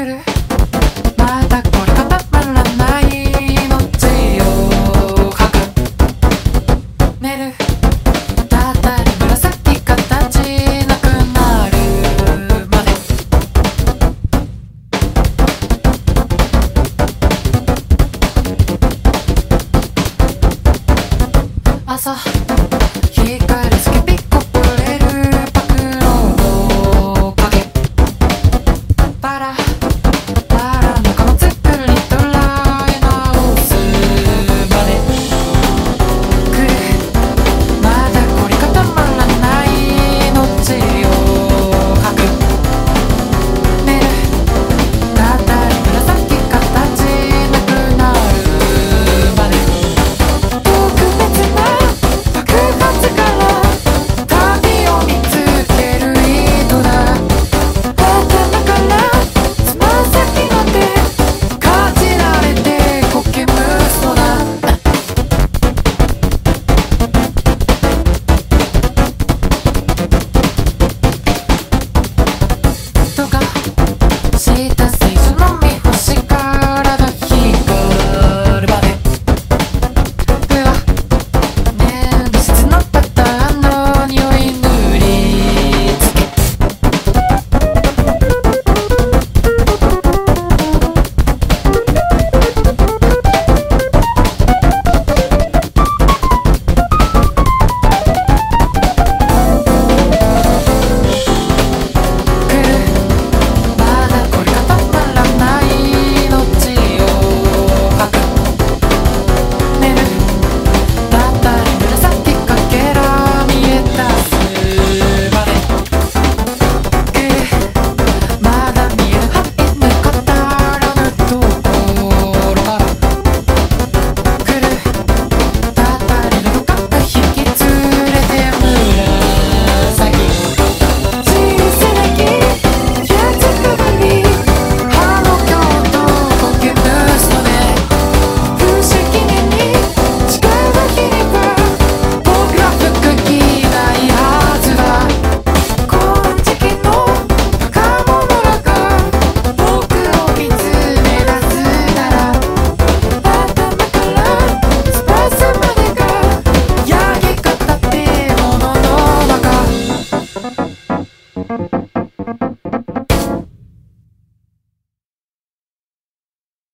まだこれたまらないのをかく寝る。たたり紫形なくなるまで。朝光すけピッコくれるパクローかけ。パラ。Para mí como